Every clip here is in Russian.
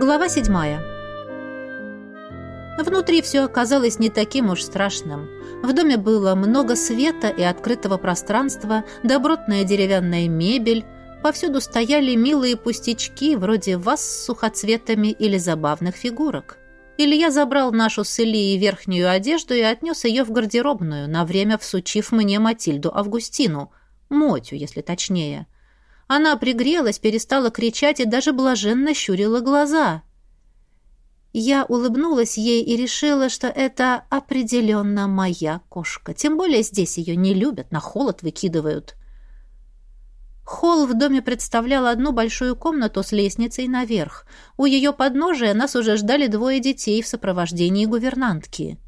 Глава седьмая. Внутри все оказалось не таким уж страшным. В доме было много света и открытого пространства, добротная деревянная мебель, повсюду стояли милые пустячки, вроде вас с сухоцветами или забавных фигурок. Илья забрал нашу с Ильей верхнюю одежду и отнес ее в гардеробную, на время всучив мне Матильду Августину, Мотю, если точнее. Она пригрелась, перестала кричать и даже блаженно щурила глаза. Я улыбнулась ей и решила, что это определенно моя кошка. Тем более здесь ее не любят, на холод выкидывают. Холл в доме представлял одну большую комнату с лестницей наверх. У ее подножия нас уже ждали двое детей в сопровождении гувернантки.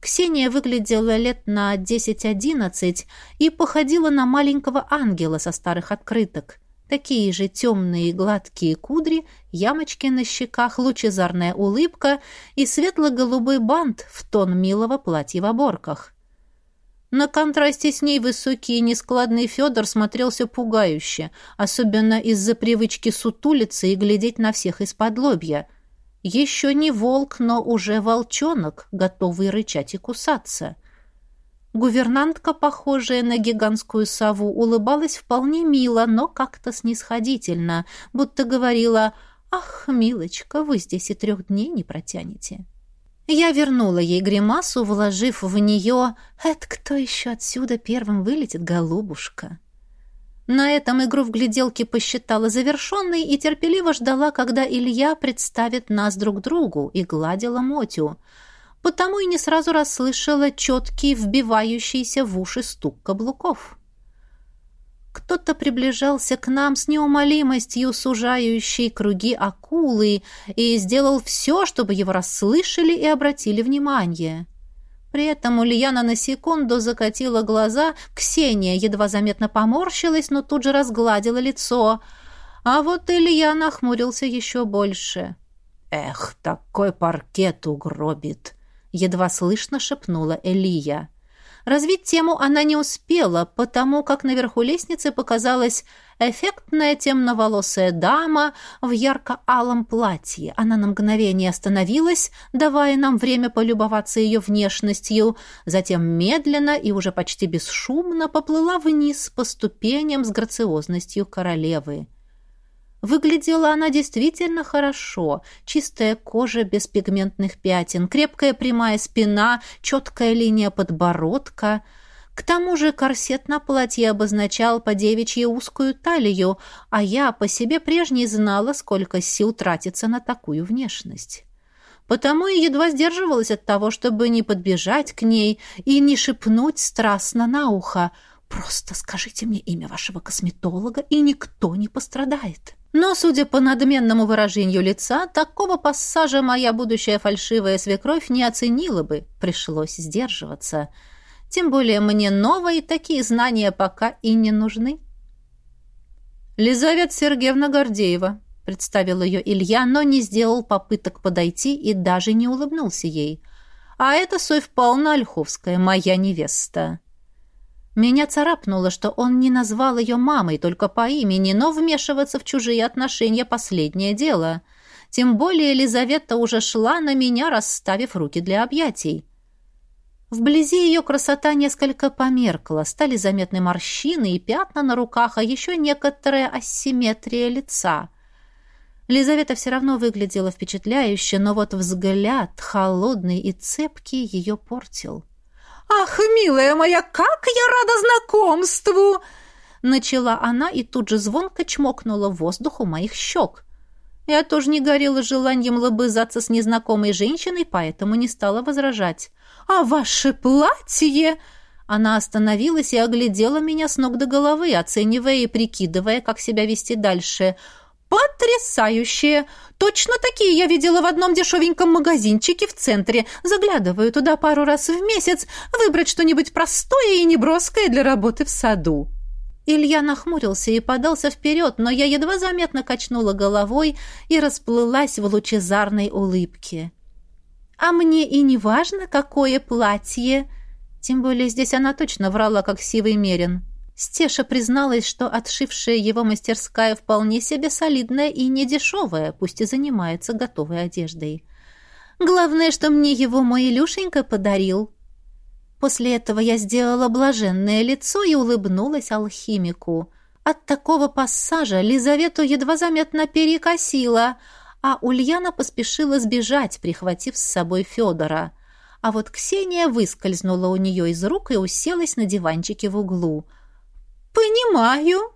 Ксения выглядела лет на 10-11 и походила на маленького ангела со старых открыток. Такие же темные гладкие кудри, ямочки на щеках, лучезарная улыбка и светло-голубой бант в тон милого платья в оборках. На контрасте с ней высокий и нескладный Федор смотрелся пугающе, особенно из-за привычки сутулиться и глядеть на всех из-под лобья — еще не волк, но уже волчонок, готовый рычать и кусаться. Гувернантка, похожая на гигантскую сову, улыбалась вполне мило, но как-то снисходительно, будто говорила «Ах, милочка, вы здесь и трех дней не протянете». Я вернула ей гримасу, вложив в нее «Это кто еще отсюда первым вылетит, голубушка?» На этом игру в гляделки посчитала завершенной и терпеливо ждала, когда Илья представит нас друг другу, и гладила Мотю. Потому и не сразу расслышала четкий, вбивающийся в уши стук каблуков. Кто-то приближался к нам с неумолимостью, сужающей круги акулы, и сделал все, чтобы его расслышали и обратили внимание. — при этом Ульяна на секунду закатила глаза, Ксения едва заметно поморщилась, но тут же разгладила лицо. А вот Илья нахмурился еще больше. «Эх, такой паркет угробит!» — едва слышно шепнула Элия. Развить тему она не успела, потому как наверху лестницы показалась эффектная темноволосая дама в ярко-алом платье. Она на мгновение остановилась, давая нам время полюбоваться ее внешностью, затем медленно и уже почти бесшумно поплыла вниз по ступеням с грациозностью королевы. Выглядела она действительно хорошо. Чистая кожа без пигментных пятен, крепкая прямая спина, четкая линия подбородка. К тому же корсет на платье обозначал по девичьи узкую талию, а я по себе прежней знала, сколько сил тратится на такую внешность. Потому и едва сдерживалась от того, чтобы не подбежать к ней и не шепнуть страстно на ухо «Просто скажите мне имя вашего косметолога, и никто не пострадает». Но, судя по надменному выражению лица, такого пассажа моя будущая фальшивая свекровь не оценила бы, пришлось сдерживаться. Тем более мне новые такие знания пока и не нужны. «Лизавета Сергеевна Гордеева», — представил ее Илья, но не сделал попыток подойти и даже не улыбнулся ей. «А это Софь Павловна Ольховская, моя невеста». Меня царапнуло, что он не назвал ее мамой только по имени, но вмешиваться в чужие отношения – последнее дело. Тем более Елизавета уже шла на меня, расставив руки для объятий. Вблизи ее красота несколько померкла, стали заметны морщины и пятна на руках, а еще некоторая асимметрия лица. Лизавета все равно выглядела впечатляюще, но вот взгляд, холодный и цепкий, ее портил. «Ах, милая моя, как я рада знакомству!» Начала она и тут же звонко чмокнула воздух у моих щек. Я тоже не горела желанием лобызаться с незнакомой женщиной, поэтому не стала возражать. «А ваше платье!» Она остановилась и оглядела меня с ног до головы, оценивая и прикидывая, как себя вести дальше – «Потрясающие! Точно такие я видела в одном дешевеньком магазинчике в центре. Заглядываю туда пару раз в месяц, выбрать что-нибудь простое и неброское для работы в саду». Илья нахмурился и подался вперед, но я едва заметно качнула головой и расплылась в лучезарной улыбке. «А мне и не важно, какое платье!» Тем более здесь она точно врала, как сивый мерин. Стеша призналась, что отшившая его мастерская вполне себе солидная и недешевая, пусть и занимается готовой одеждой. Главное, что мне его мой Илюшенька подарил. После этого я сделала блаженное лицо и улыбнулась алхимику. От такого пассажа Лизавету едва заметно перекосила, а Ульяна поспешила сбежать, прихватив с собой Федора. А вот Ксения выскользнула у нее из рук и уселась на диванчике в углу — «Понимаю».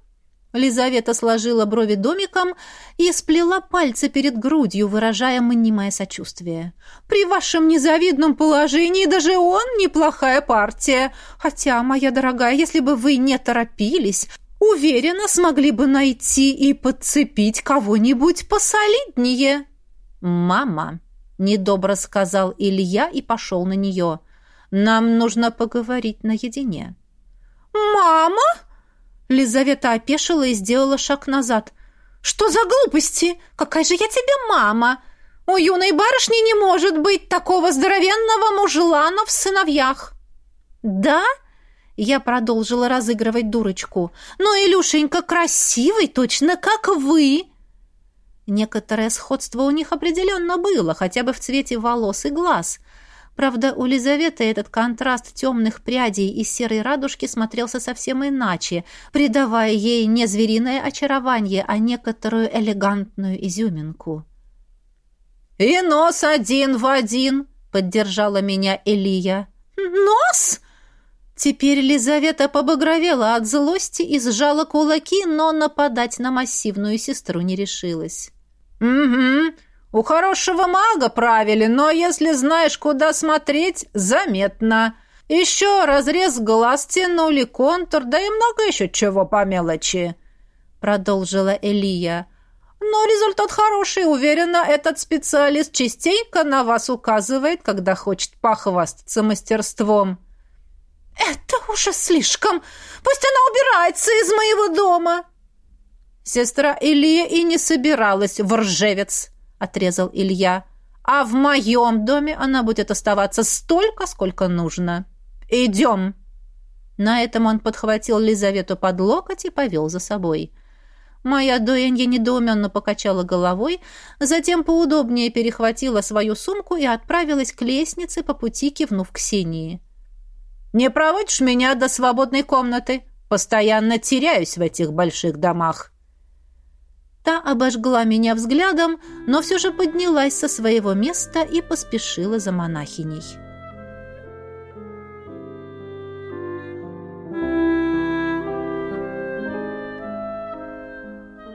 Лизавета сложила брови домиком и сплела пальцы перед грудью, выражая мнимое сочувствие. «При вашем незавидном положении даже он неплохая партия. Хотя, моя дорогая, если бы вы не торопились, уверенно смогли бы найти и подцепить кого-нибудь посолиднее». «Мама», — недобро сказал Илья и пошел на нее, — «нам нужно поговорить наедине». «Мама?» Лизавета опешила и сделала шаг назад. «Что за глупости? Какая же я тебе мама? У юной барышни не может быть такого здоровенного мужлана в сыновьях!» «Да?» Я продолжила разыгрывать дурочку. «Но Илюшенька красивый, точно как вы!» Некоторое сходство у них определенно было, хотя бы в цвете волос и глаз – Правда, у Лизаветы этот контраст темных прядей и серой радужки смотрелся совсем иначе, придавая ей не звериное очарование, а некоторую элегантную изюминку. «И нос один в один!» — поддержала меня Элия. «Нос?» Теперь Лизавета побагровела от злости и сжала кулаки, но нападать на массивную сестру не решилась. «Угу», у хорошего мага правили, но если знаешь, куда смотреть, заметно. Еще разрез глаз тянули, контур, да и много еще чего по мелочи», — продолжила Элия. «Но результат хороший, уверена, этот специалист частенько на вас указывает, когда хочет похвастаться мастерством». «Это уже слишком! Пусть она убирается из моего дома!» Сестра Илья и не собиралась в ржевец отрезал Илья. «А в моем доме она будет оставаться столько, сколько нужно. Идем!» На этом он подхватил Лизавету под локоть и повел за собой. Моя доенья недоуменно покачала головой, затем поудобнее перехватила свою сумку и отправилась к лестнице по пути, кивнув Ксении. «Не проводишь меня до свободной комнаты? Постоянно теряюсь в этих больших домах». Та обожгла меня взглядом, но все же поднялась со своего места и поспешила за монахиней.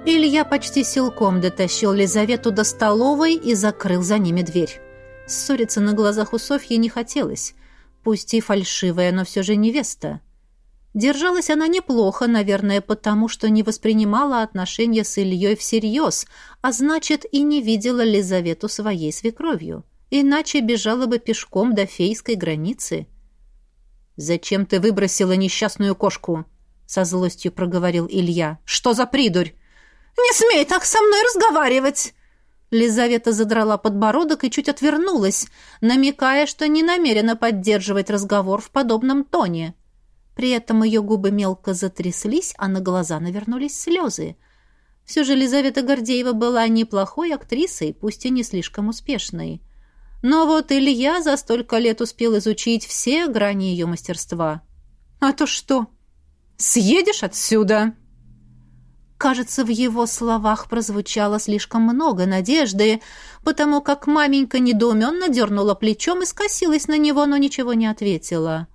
Илья почти силком дотащил Лизавету до столовой и закрыл за ними дверь. Ссориться на глазах у Софьи не хотелось. Пусть и фальшивая, но все же невеста. Держалась она неплохо, наверное, потому что не воспринимала отношения с Ильей всерьез, а значит, и не видела Лизавету своей свекровью. Иначе бежала бы пешком до фейской границы. «Зачем ты выбросила несчастную кошку?» — со злостью проговорил Илья. «Что за придурь?» «Не смей так со мной разговаривать!» Лизавета задрала подбородок и чуть отвернулась, намекая, что не намерена поддерживать разговор в подобном тоне. При этом ее губы мелко затряслись, а на глаза навернулись слезы. Все же Лизавета Гордеева была неплохой актрисой, пусть и не слишком успешной. Но вот Илья за столько лет успел изучить все грани ее мастерства. «А то что? Съедешь отсюда?» Кажется, в его словах прозвучало слишком много надежды, потому как маменька недоуменно дернула плечом и скосилась на него, но ничего не ответила.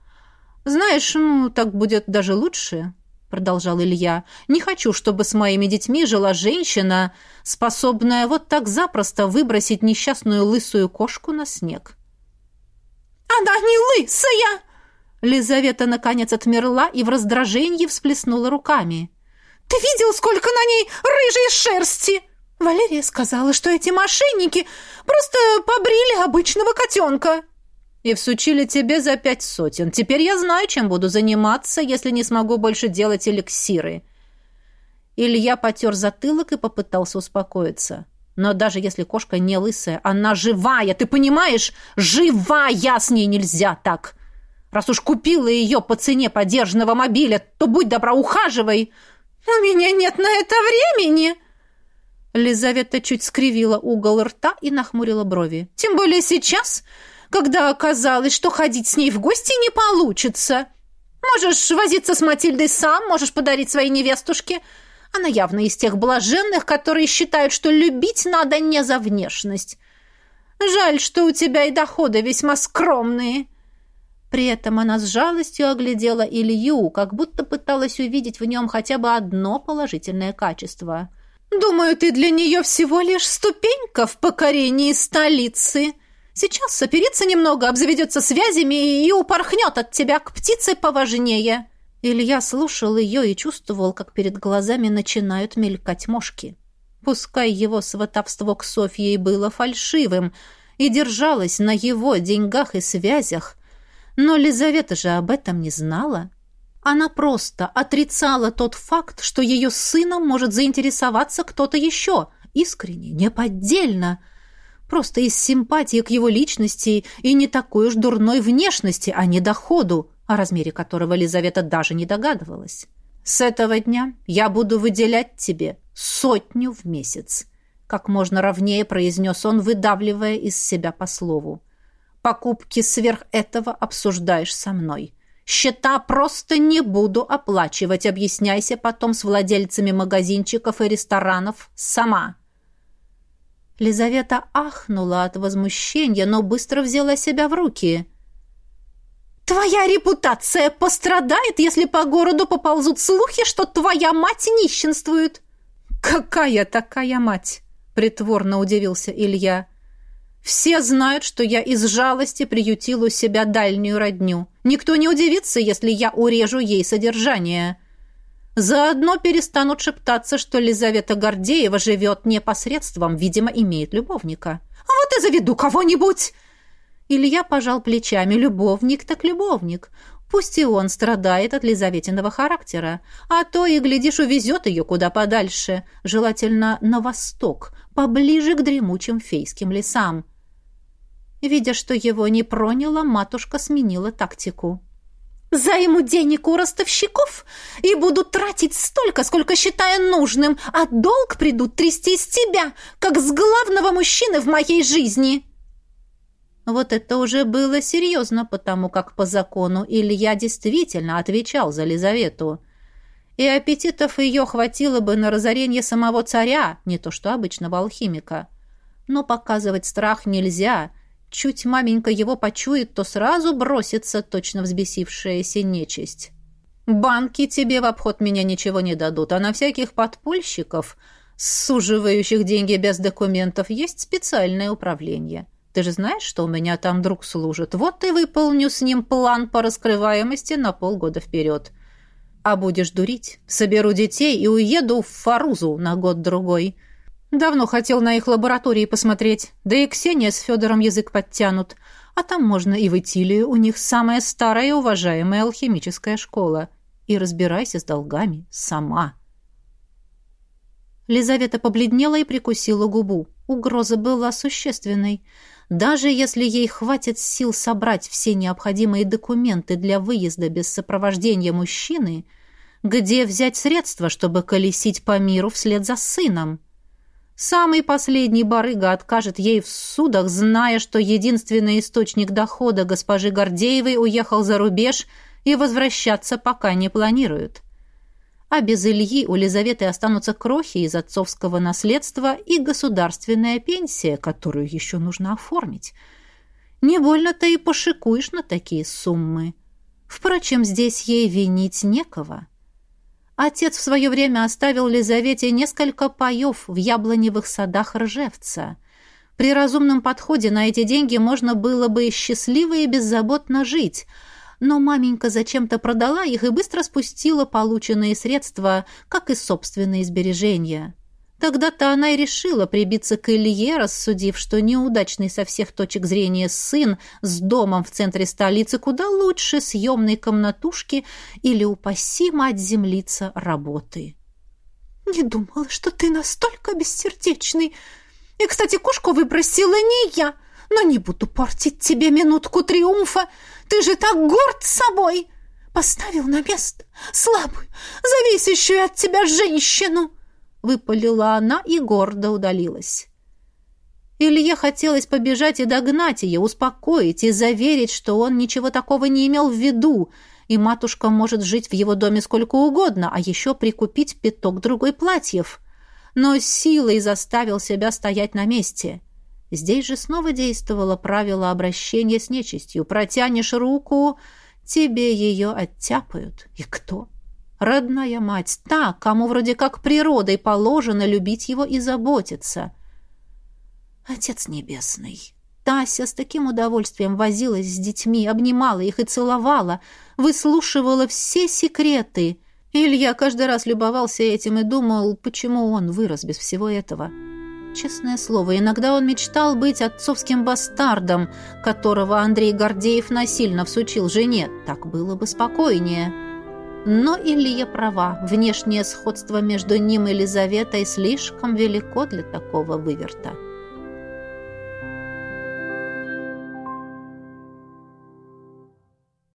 «Знаешь, ну, так будет даже лучше», — продолжал Илья. «Не хочу, чтобы с моими детьми жила женщина, способная вот так запросто выбросить несчастную лысую кошку на снег». «Она не лысая!» Лизавета, наконец, отмерла и в раздражении всплеснула руками. «Ты видел, сколько на ней рыжей шерсти?» Валерия сказала, что эти мошенники просто побрили обычного котенка и всучили тебе за пять сотен. Теперь я знаю, чем буду заниматься, если не смогу больше делать эликсиры». Илья потер затылок и попытался успокоиться. «Но даже если кошка не лысая, она живая, ты понимаешь? Живая! С ней нельзя так!» Раз уж купила ее по цене подержанного мобиля, то будь добра, ухаживай. У меня нет на это времени. Лизавета чуть скривила угол рта и нахмурила брови. Тем более сейчас, когда оказалось, что ходить с ней в гости не получится. Можешь возиться с Матильдой сам, можешь подарить своей невестушке. Она явно из тех блаженных, которые считают, что любить надо не за внешность. Жаль, что у тебя и доходы весьма скромные. При этом она с жалостью оглядела Илью, как будто пыталась увидеть в нем хотя бы одно положительное качество. «Думаю, ты для нее всего лишь ступенька в покорении столицы. Сейчас соперится немного, обзаведется связями и упорхнет от тебя к птице поважнее». Илья слушал ее и чувствовал, как перед глазами начинают мелькать мошки. Пускай его сватовство к Софье было фальшивым и держалось на его деньгах и связях, но Лизавета же об этом не знала. Она просто отрицала тот факт, что ее сыном может заинтересоваться кто-то еще, искренне, неподдельно, просто из симпатии к его личности и не такой уж дурной внешности, а не доходу, о размере которого Лизавета даже не догадывалась. «С этого дня я буду выделять тебе сотню в месяц», как можно ровнее произнес он, выдавливая из себя по слову. Покупки сверх этого обсуждаешь со мной. Счета просто не буду оплачивать. Объясняйся потом с владельцами магазинчиков и ресторанов сама». Лизавета ахнула от возмущения, но быстро взяла себя в руки. «Твоя репутация пострадает, если по городу поползут слухи, что твоя мать нищенствует». «Какая такая мать?» — притворно удивился Илья. Все знают, что я из жалости приютил у себя дальнюю родню. Никто не удивится, если я урежу ей содержание. Заодно перестанут шептаться, что Лизавета Гордеева живет непосредством, видимо, имеет любовника. А вот и заведу кого-нибудь!» Илья пожал плечами. «Любовник так любовник. Пусть и он страдает от Лизаветиного характера, а то и, глядишь, увезет ее куда подальше, желательно на восток, поближе к дремучим фейским лесам. Видя, что его не проняло, матушка сменила тактику. «Займу денег у ростовщиков и буду тратить столько, сколько считаю нужным, а долг придут трясти с тебя, как с главного мужчины в моей жизни!» Вот это уже было серьезно, потому как по закону Илья действительно отвечал за Лизавету. И аппетитов ее хватило бы на разорение самого царя, не то что обычного алхимика. Но показывать страх нельзя — Чуть маменька его почует, то сразу бросится точно взбесившаяся нечисть. «Банки тебе в обход меня ничего не дадут, а на всяких подпольщиков, суживающих деньги без документов, есть специальное управление. Ты же знаешь, что у меня там друг служит? Вот и выполню с ним план по раскрываемости на полгода вперед. А будешь дурить, соберу детей и уеду в Фарузу на год-другой». Давно хотел на их лаборатории посмотреть. Да и Ксения с Федором язык подтянут. А там можно и в Итилию. У них самая старая и уважаемая алхимическая школа. И разбирайся с долгами сама. Лизавета побледнела и прикусила губу. Угроза была существенной. Даже если ей хватит сил собрать все необходимые документы для выезда без сопровождения мужчины, где взять средства, чтобы колесить по миру вслед за сыном? Самый последний барыга откажет ей в судах, зная, что единственный источник дохода госпожи Гордеевой уехал за рубеж и возвращаться пока не планирует. А без Ильи у Лизаветы останутся крохи из отцовского наследства и государственная пенсия, которую еще нужно оформить. Не больно-то и пошикуешь на такие суммы. Впрочем, здесь ей винить некого. — Отец в свое время оставил Лизавете несколько паев в яблоневых садах Ржевца. При разумном подходе на эти деньги можно было бы счастливо и беззаботно жить, но маменька зачем-то продала их и быстро спустила полученные средства, как и собственные сбережения. Тогда-то она и решила прибиться к Илье, рассудив, что неудачный со всех точек зрения сын с домом в центре столицы куда лучше съемной комнатушки или, упаси мать землица, работы. «Не думала, что ты настолько бессердечный. И, кстати, кошку выбросила не я. но не буду портить тебе минутку триумфа. Ты же так горд собой! Поставил на место слабую, зависящую от тебя женщину!» Выпалила она и гордо удалилась. Илье хотелось побежать и догнать ее, успокоить и заверить, что он ничего такого не имел в виду, и матушка может жить в его доме сколько угодно, а еще прикупить пяток другой платьев. Но силой заставил себя стоять на месте. Здесь же снова действовало правило обращения с нечистью. Протянешь руку, тебе ее оттяпают. И кто? Родная мать, та, кому вроде как природой положено любить его и заботиться. Отец Небесный. Тася с таким удовольствием возилась с детьми, обнимала их и целовала, выслушивала все секреты. Илья каждый раз любовался этим и думал, почему он вырос без всего этого. Честное слово, иногда он мечтал быть отцовским бастардом, которого Андрей Гордеев насильно всучил жене. Так было бы спокойнее. Но Илья права, внешнее сходство между ним и Елизаветой слишком велико для такого выверта.